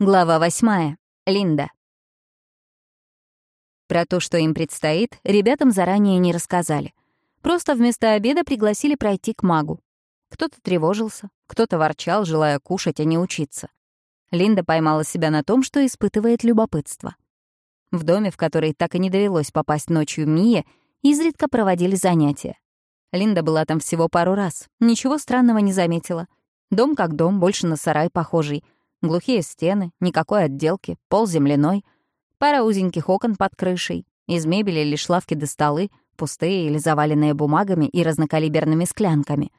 Глава восьмая. Линда. Про то, что им предстоит, ребятам заранее не рассказали. Просто вместо обеда пригласили пройти к магу. Кто-то тревожился, кто-то ворчал, желая кушать, а не учиться. Линда поймала себя на том, что испытывает любопытство. В доме, в который так и не довелось попасть ночью Мие, изредка проводили занятия. Линда была там всего пару раз, ничего странного не заметила. Дом как дом, больше на сарай похожий — Глухие стены, никакой отделки, пол земляной, пара узеньких окон под крышей, из мебели лишь лавки до столы, пустые или заваленные бумагами и разнокалиберными склянками.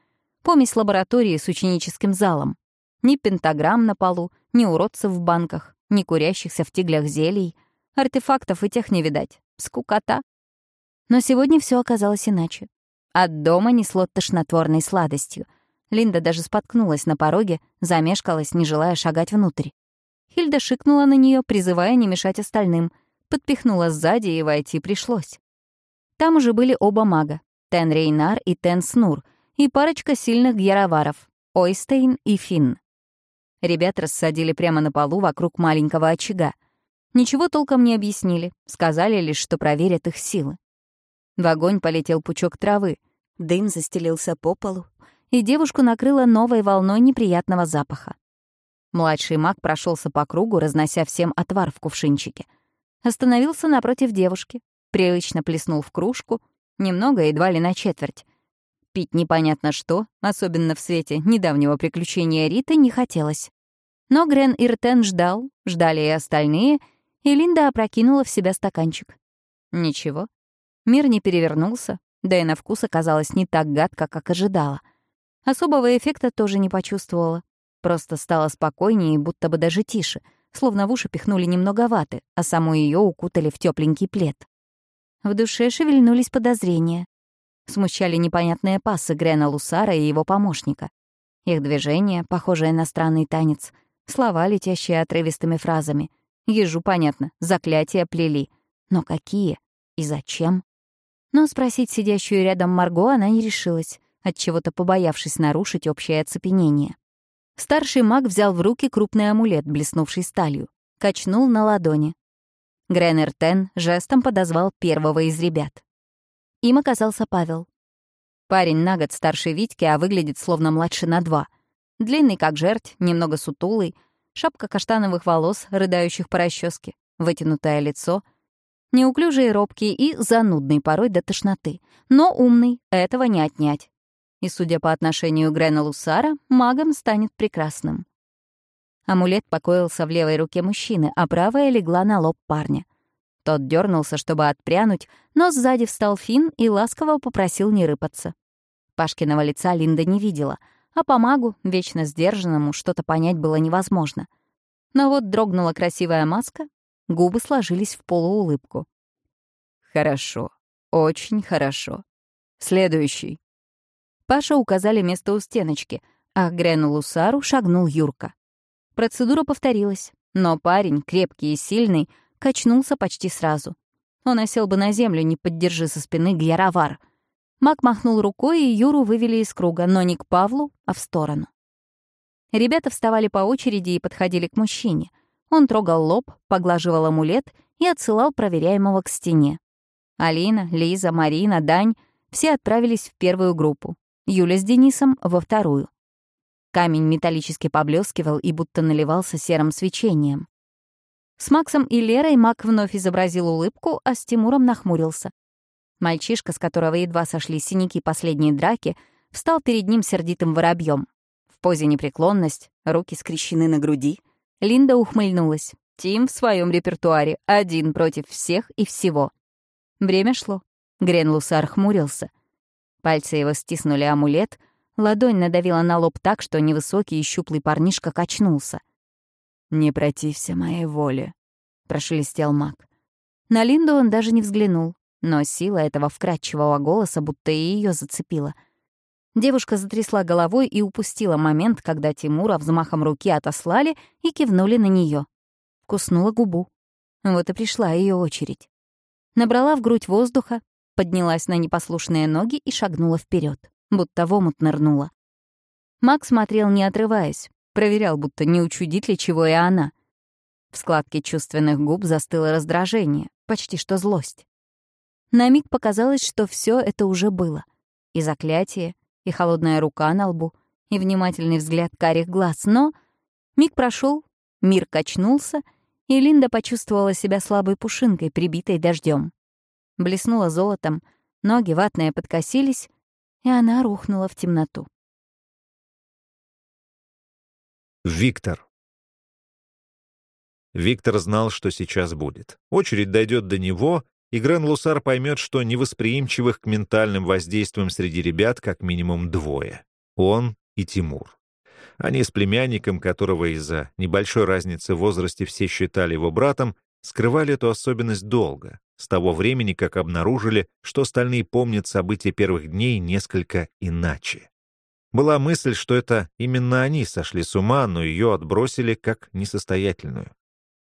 Помесь лаборатории с ученическим залом. Ни пентаграмм на полу, ни уродцев в банках, ни курящихся в тиглях зелий. Артефактов и тех не видать. Скукота. Но сегодня все оказалось иначе. От дома несло тошнотворной сладостью — Линда даже споткнулась на пороге, замешкалась, не желая шагать внутрь. Хильда шикнула на нее, призывая не мешать остальным, подпихнула сзади, и войти пришлось. Там уже были оба мага — Тен Рейнар и Тен Снур, и парочка сильных гьяроваров — Ойстейн и Финн. Ребят рассадили прямо на полу вокруг маленького очага. Ничего толком не объяснили, сказали лишь, что проверят их силы. В огонь полетел пучок травы, дым застелился по полу, и девушку накрыло новой волной неприятного запаха. Младший маг прошелся по кругу, разнося всем отвар в кувшинчике. Остановился напротив девушки, привычно плеснул в кружку, немного, едва ли на четверть. Пить непонятно что, особенно в свете недавнего приключения Риты, не хотелось. Но Грен Иртен ждал, ждали и остальные, и Линда опрокинула в себя стаканчик. Ничего. Мир не перевернулся, да и на вкус оказалось не так гадко, как ожидала — Особого эффекта тоже не почувствовала. Просто стало спокойнее и будто бы даже тише, словно в уши пихнули немного ваты, а саму ее укутали в тепленький плед. В душе шевельнулись подозрения. Смущали непонятные пассы Грена Лусара и его помощника. Их движения, похожие на странный танец, слова, летящие отрывистыми фразами. Ежу понятно, заклятия плели. Но какие? И зачем? Но спросить сидящую рядом Марго она не решилась отчего-то побоявшись нарушить общее оцепенение. Старший маг взял в руки крупный амулет, блеснувший сталью, качнул на ладони. Гренер Тен жестом подозвал первого из ребят. Им оказался Павел. Парень на год старше Витьки, а выглядит словно младше на два. Длинный, как жерть, немного сутулый, шапка каштановых волос, рыдающих по расческе, вытянутое лицо — Неуклюжий робкий и занудный порой до тошноты. Но умный, этого не отнять и, судя по отношению Грена Лусара, магом станет прекрасным. Амулет покоился в левой руке мужчины, а правая легла на лоб парня. Тот дернулся, чтобы отпрянуть, но сзади встал Финн и ласково попросил не рыпаться. Пашкиного лица Линда не видела, а по магу, вечно сдержанному, что-то понять было невозможно. Но вот дрогнула красивая маска, губы сложились в полуулыбку. «Хорошо, очень хорошо. Следующий». Паша указали место у стеночки, а к Грену Лусару шагнул Юрка. Процедура повторилась, но парень, крепкий и сильный, качнулся почти сразу. Он осел бы на землю, не поддержи со спины Гьяровар. Мак махнул рукой, и Юру вывели из круга, но не к Павлу, а в сторону. Ребята вставали по очереди и подходили к мужчине. Он трогал лоб, поглаживал амулет и отсылал проверяемого к стене. Алина, Лиза, Марина, Дань — все отправились в первую группу. Юля с Денисом — во вторую. Камень металлически поблескивал и будто наливался серым свечением. С Максом и Лерой Мак вновь изобразил улыбку, а с Тимуром нахмурился. Мальчишка, с которого едва сошли синяки последней драки, встал перед ним сердитым воробьем. В позе непреклонность, руки скрещены на груди. Линда ухмыльнулась. Тим в своем репертуаре, один против всех и всего. Время шло. Грен Лусар хмурился. Пальцы его стиснули амулет, ладонь надавила на лоб так, что невысокий и щуплый парнишка качнулся. «Не протився моей воле», — прошелестел маг. На Линду он даже не взглянул, но сила этого вкрадчивого голоса будто и ее зацепила. Девушка затрясла головой и упустила момент, когда Тимура взмахом руки отослали и кивнули на нее. Куснула губу. Вот и пришла ее очередь. Набрала в грудь воздуха, поднялась на непослушные ноги и шагнула вперед, будто в омут нырнула. Макс смотрел, не отрываясь, проверял, будто не учудит ли чего и она. В складке чувственных губ застыло раздражение, почти что злость. На миг показалось, что все это уже было. И заклятие, и холодная рука на лбу, и внимательный взгляд карих глаз. Но миг прошел, мир качнулся, и Линда почувствовала себя слабой пушинкой, прибитой дождем. Блеснула золотом, ноги ватные подкосились, и она рухнула в темноту. Виктор. Виктор знал, что сейчас будет. Очередь дойдет до него, и Грен Лусар поймет, что невосприимчивых к ментальным воздействиям среди ребят как минимум двое. Он и Тимур. Они с племянником, которого из-за небольшой разницы в возрасте все считали его братом, скрывали эту особенность долго, с того времени, как обнаружили, что остальные помнят события первых дней несколько иначе. Была мысль, что это именно они сошли с ума, но ее отбросили как несостоятельную.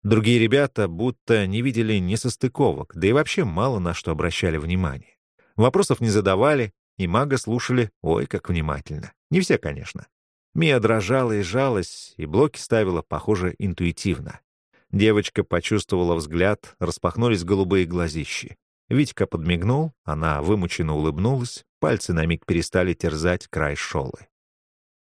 Другие ребята будто не видели несостыковок, да и вообще мало на что обращали внимание. Вопросов не задавали, и мага слушали ой, как внимательно. Не все, конечно. Мия дрожала и жалась, и блоки ставила, похоже, интуитивно. Девочка почувствовала взгляд, распахнулись голубые глазищи. Витька подмигнул, она вымученно улыбнулась, пальцы на миг перестали терзать край шолы.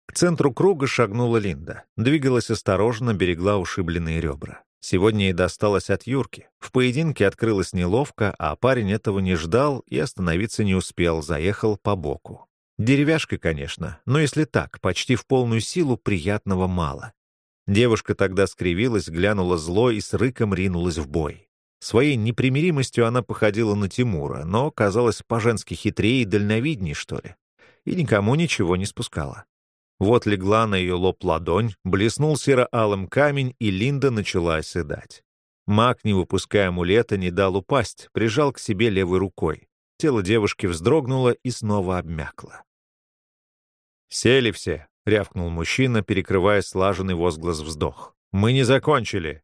К центру круга шагнула Линда. Двигалась осторожно, берегла ушибленные ребра. Сегодня ей досталось от Юрки. В поединке открылось неловко, а парень этого не ждал и остановиться не успел, заехал по боку. Деревяшкой, конечно, но если так, почти в полную силу приятного мало. Девушка тогда скривилась, глянула зло и с рыком ринулась в бой. Своей непримиримостью она походила на Тимура, но казалась по-женски хитрее и дальновиднее, что ли. И никому ничего не спускала. Вот легла на ее лоб ладонь, блеснул серо-алым камень, и Линда начала оседать. Маг, не выпуская амулета, не дал упасть, прижал к себе левой рукой. Тело девушки вздрогнуло и снова обмякло. «Сели все», — рявкнул мужчина, перекрывая слаженный возглас-вздох. «Мы не закончили.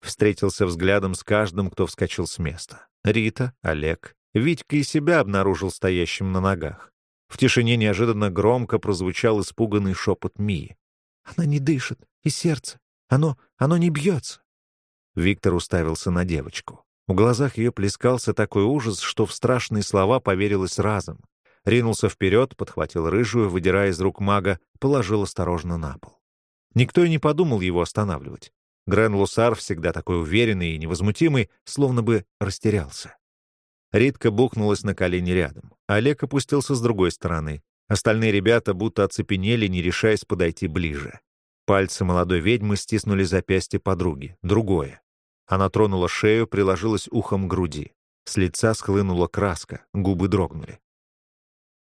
Встретился взглядом с каждым, кто вскочил с места. Рита, Олег. Витька и себя обнаружил стоящим на ногах. В тишине неожиданно громко прозвучал испуганный шепот Мии. «Она не дышит, и сердце. Оно, оно не бьется». Виктор уставился на девочку. В глазах ее плескался такой ужас, что в страшные слова поверилось разом. Ринулся вперед, подхватил рыжую, выдирая из рук мага, положил осторожно на пол. Никто и не подумал его останавливать. Грен Лусар, всегда такой уверенный и невозмутимый, словно бы растерялся. Ритка бухнулась на колени рядом. Олег опустился с другой стороны. Остальные ребята будто оцепенели, не решаясь подойти ближе. Пальцы молодой ведьмы стиснули запястье подруги. Другое. Она тронула шею, приложилась ухом к груди. С лица схлынула краска, губы дрогнули.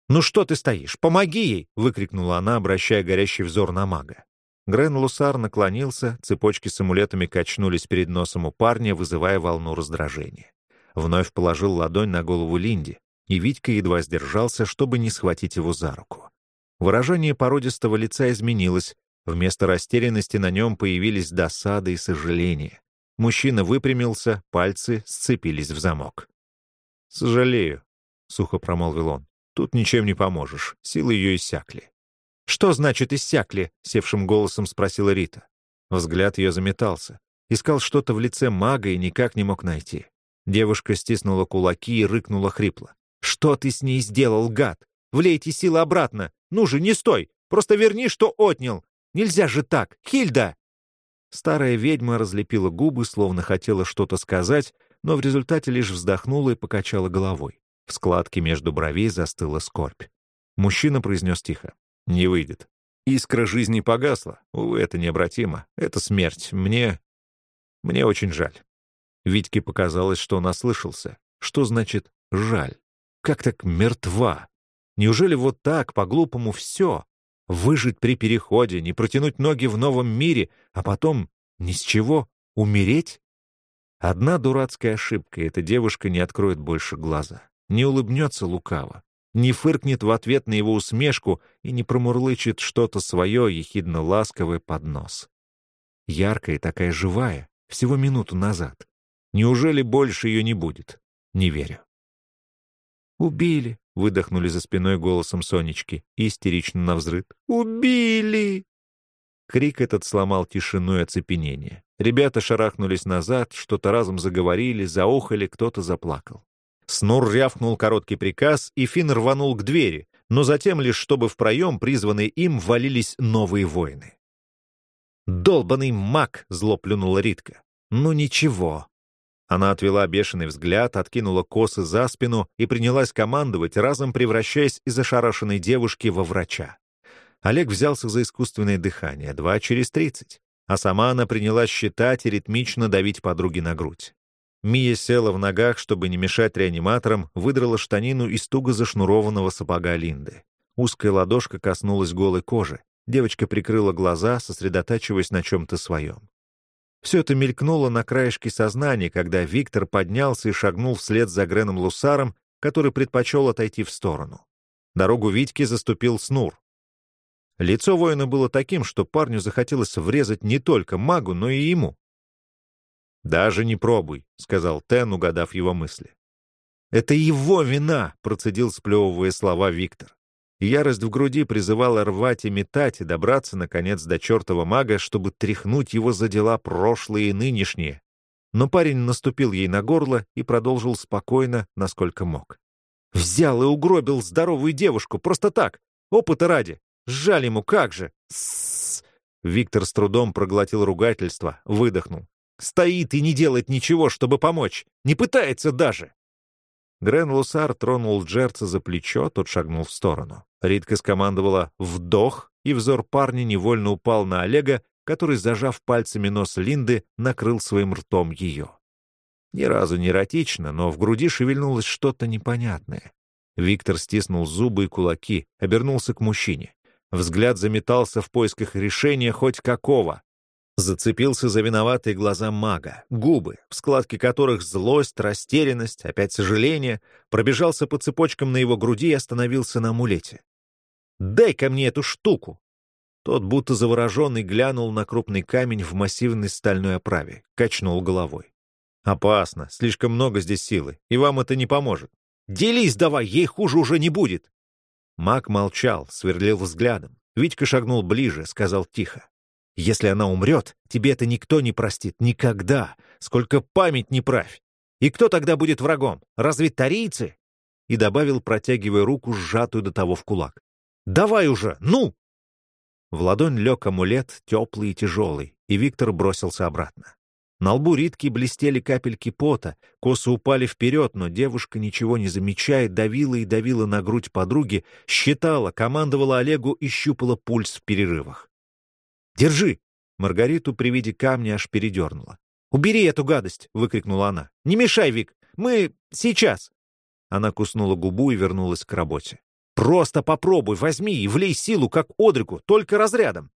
«Ну что ты стоишь? Помоги ей!» — выкрикнула она, обращая горящий взор на мага. Грен Лусар наклонился, цепочки с амулетами качнулись перед носом у парня, вызывая волну раздражения. Вновь положил ладонь на голову Линди, и Витька едва сдержался, чтобы не схватить его за руку. Выражение породистого лица изменилось, вместо растерянности на нем появились досада и сожаление. Мужчина выпрямился, пальцы сцепились в замок. «Сожалею», — сухо промолвил он. «Тут ничем не поможешь, силы ее иссякли». «Что значит иссякли?» — севшим голосом спросила Рита. Взгляд ее заметался. Искал что-то в лице мага и никак не мог найти. Девушка стиснула кулаки и рыкнула хрипло. «Что ты с ней сделал, гад? Влейте силы обратно! Ну же, не стой! Просто верни, что отнял! Нельзя же так! Хильда!» Старая ведьма разлепила губы, словно хотела что-то сказать, но в результате лишь вздохнула и покачала головой. В складке между бровей застыла скорбь. Мужчина произнес тихо. Не выйдет. Искра жизни погасла. Увы, это необратимо. Это смерть. Мне... Мне очень жаль. Витьке показалось, что он ослышался. Что значит «жаль»? Как так мертва? Неужели вот так, по-глупому, все? Выжить при переходе, не протянуть ноги в новом мире, а потом ни с чего умереть? Одна дурацкая ошибка, и эта девушка не откроет больше глаза. Не улыбнется лукаво не фыркнет в ответ на его усмешку и не промурлычет что-то свое ехидно-ласковое под нос. Яркая и такая живая, всего минуту назад. Неужели больше ее не будет? Не верю. «Убили!» — выдохнули за спиной голосом Сонечки, истерично навзрыд. «Убили!» Крик этот сломал тишину и оцепенение. Ребята шарахнулись назад, что-то разом заговорили, заохали, кто-то заплакал. Снур рявкнул короткий приказ, и Финн рванул к двери, но затем лишь чтобы в проем, призванные им, валились новые воины. «Долбанный маг!» — зло плюнула Ритка. «Ну ничего». Она отвела бешеный взгляд, откинула косы за спину и принялась командовать, разом превращаясь из ошарашенной девушки во врача. Олег взялся за искусственное дыхание, два через тридцать, а сама она принялась считать и ритмично давить подруги на грудь. Мия села в ногах, чтобы не мешать реаниматорам, выдрала штанину из туго зашнурованного сапога Линды. Узкая ладошка коснулась голой кожи. Девочка прикрыла глаза, сосредотачиваясь на чем-то своем. Все это мелькнуло на краешке сознания, когда Виктор поднялся и шагнул вслед за Греном Лусаром, который предпочел отойти в сторону. Дорогу Витьке заступил Снур. Лицо воина было таким, что парню захотелось врезать не только магу, но и ему. «Даже не пробуй», — сказал Тен, угадав его мысли. «Это его вина», — процедил, сплевывая слова Виктор. Ярость в груди призывала рвать и метать и добраться, наконец, до чертова мага, чтобы тряхнуть его за дела прошлые и нынешние. Но парень наступил ей на горло и продолжил спокойно, насколько мог. «Взял и угробил здоровую девушку, просто так, опыта ради. Жаль ему, как же!» С. Виктор с трудом проглотил ругательство, выдохнул. Стоит и не делает ничего, чтобы помочь. Не пытается даже. Грен Лусар тронул Джерца за плечо, тот шагнул в сторону. Ритка скомандовала «вдох», и взор парня невольно упал на Олега, который, зажав пальцами нос Линды, накрыл своим ртом ее. Ни разу не эротично, но в груди шевельнулось что-то непонятное. Виктор стиснул зубы и кулаки, обернулся к мужчине. Взгляд заметался в поисках решения хоть какого. Зацепился за виноватые глаза мага, губы, в складке которых злость, растерянность, опять сожаление, пробежался по цепочкам на его груди и остановился на амулете. «Дай-ка мне эту штуку!» Тот, будто завороженный, глянул на крупный камень в массивной стальной оправе, качнул головой. «Опасно, слишком много здесь силы, и вам это не поможет. Делись давай, ей хуже уже не будет!» Маг молчал, сверлил взглядом. Витька шагнул ближе, сказал тихо. Если она умрет, тебе это никто не простит. Никогда. Сколько память не правь. И кто тогда будет врагом? Разве тарийцы?» И добавил, протягивая руку, сжатую до того в кулак. «Давай уже! Ну!» В ладонь лег амулет, теплый и тяжелый, и Виктор бросился обратно. На лбу Ритки блестели капельки пота, косы упали вперед, но девушка, ничего не замечая, давила и давила на грудь подруги, считала, командовала Олегу и щупала пульс в перерывах. «Держи!» Маргариту при виде камня аж передернула. «Убери эту гадость!» — выкрикнула она. «Не мешай, Вик! Мы... сейчас!» Она куснула губу и вернулась к работе. «Просто попробуй, возьми и влей силу, как Одрику, только разрядом!»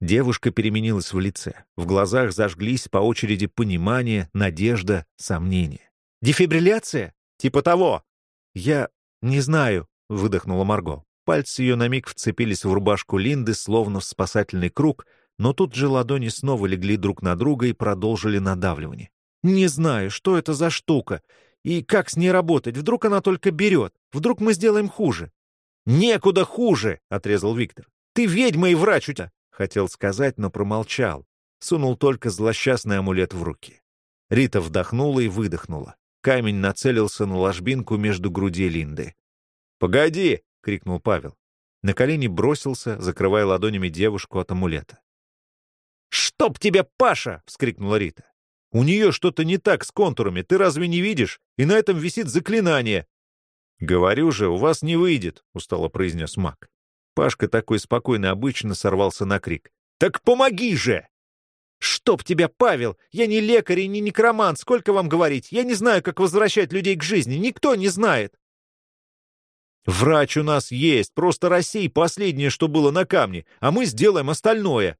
Девушка переменилась в лице. В глазах зажглись по очереди понимание, надежда, сомнение. «Дефибрилляция? Типа того!» «Я не знаю», — выдохнула Марго. Пальцы ее на миг вцепились в рубашку Линды, словно в спасательный круг, но тут же ладони снова легли друг на друга и продолжили надавливание. «Не знаю, что это за штука, и как с ней работать. Вдруг она только берет, вдруг мы сделаем хуже». «Некуда хуже!» — отрезал Виктор. «Ты ведьма и врач у тебя!» — хотел сказать, но промолчал. Сунул только злосчастный амулет в руки. Рита вдохнула и выдохнула. Камень нацелился на ложбинку между груди Линды. «Погоди!» Крикнул Павел. На колени бросился, закрывая ладонями девушку от амулета. «Чтоб тебе, Паша!» — вскрикнула Рита. «У нее что-то не так с контурами, ты разве не видишь? И на этом висит заклинание!» «Говорю же, у вас не выйдет», — устало произнес маг. Пашка такой спокойно обычно сорвался на крик. «Так помоги же!» «Чтоб тебя, Павел! Я не лекарь и не некромант, сколько вам говорить? Я не знаю, как возвращать людей к жизни, никто не знает!» Врач у нас есть, просто рассей последнее, что было на камне, а мы сделаем остальное.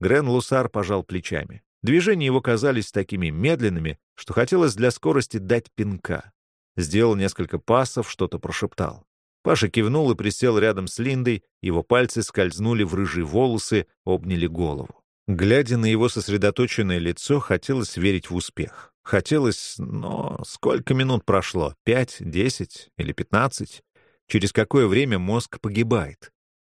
Грен Лусар пожал плечами. Движения его казались такими медленными, что хотелось для скорости дать пинка. Сделал несколько пасов, что-то прошептал. Паша кивнул и присел рядом с Линдой, его пальцы скользнули в рыжие волосы, обняли голову. Глядя на его сосредоточенное лицо, хотелось верить в успех. Хотелось, но сколько минут прошло? Пять, десять или пятнадцать? Через какое время мозг погибает.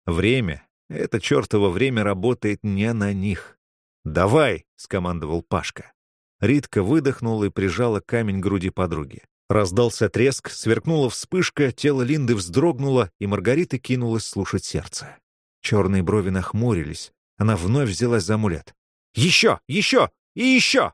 Время Это чертово время работает не на них. «Давай!» — скомандовал Пашка. Ритка выдохнула и прижала камень к груди подруги. Раздался треск, сверкнула вспышка, тело Линды вздрогнуло, и Маргарита кинулась слушать сердце. Черные брови нахмурились. Она вновь взялась за амулет. «Еще! Еще! И еще!»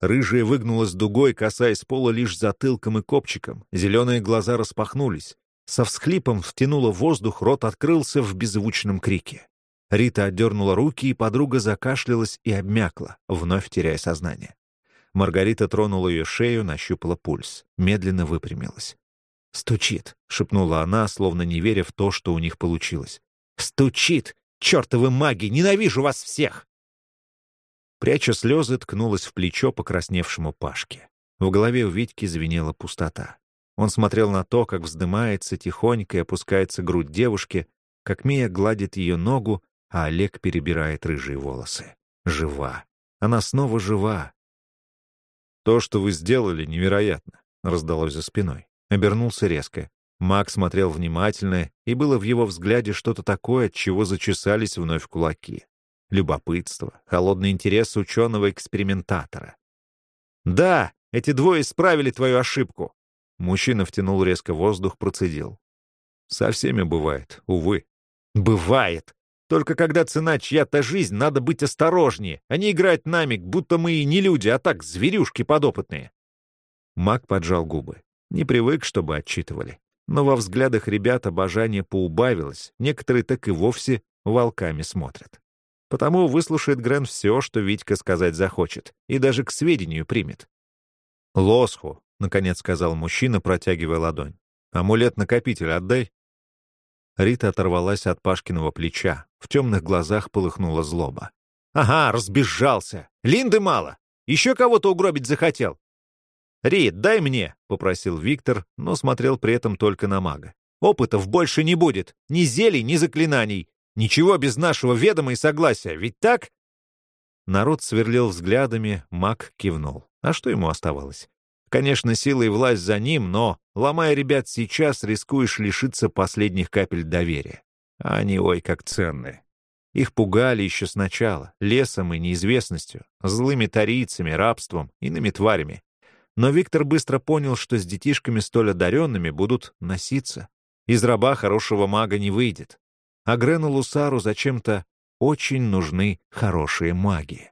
Рыжая выгнулась дугой, касаясь пола лишь затылком и копчиком. Зеленые глаза распахнулись. Со всхлипом втянула воздух, рот открылся в беззвучном крике. Рита отдернула руки, и подруга закашлялась и обмякла, вновь теряя сознание. Маргарита тронула ее шею, нащупала пульс, медленно выпрямилась. «Стучит», — шепнула она, словно не веря в то, что у них получилось. «Стучит! Чертовы маги! Ненавижу вас всех!» Пряча слезы, ткнулась в плечо покрасневшему Пашке. В голове у Витьки звенела пустота. Он смотрел на то, как вздымается тихонько и опускается грудь девушки, как Мия гладит ее ногу, а Олег перебирает рыжие волосы. Жива. Она снова жива. «То, что вы сделали, невероятно», — раздалось за спиной. Обернулся резко. Маг смотрел внимательно, и было в его взгляде что-то такое, от чего зачесались вновь кулаки. Любопытство, холодный интерес ученого-экспериментатора. «Да, эти двое исправили твою ошибку!» Мужчина втянул резко воздух, процедил. «Со всеми бывает, увы». «Бывает! Только когда цена чья-то жизнь, надо быть осторожнее, а не играть нами, будто мы и не люди, а так зверюшки подопытные. Маг поджал губы. Не привык, чтобы отчитывали. Но во взглядах ребят обожание поубавилось, некоторые так и вовсе волками смотрят. Потому выслушает Грен все, что Витька сказать захочет, и даже к сведению примет. «Лосху», — наконец сказал мужчина, протягивая ладонь. «Амулет-накопитель отдай». Рита оторвалась от Пашкиного плеча. В темных глазах полыхнула злоба. «Ага, разбежался! Линды мало! Еще кого-то угробить захотел!» «Рит, дай мне!» — попросил Виктор, но смотрел при этом только на мага. «Опытов больше не будет! Ни зелий, ни заклинаний! Ничего без нашего ведома и согласия, ведь так?» Народ сверлил взглядами, маг кивнул. А что ему оставалось? Конечно, сила и власть за ним, но, ломая ребят сейчас, рискуешь лишиться последних капель доверия. А они, ой, как ценные. Их пугали еще сначала, лесом и неизвестностью, злыми тарийцами, рабством, иными тварями. Но Виктор быстро понял, что с детишками столь одаренными будут носиться. Из раба хорошего мага не выйдет. А Грену Лусару зачем-то очень нужны хорошие маги.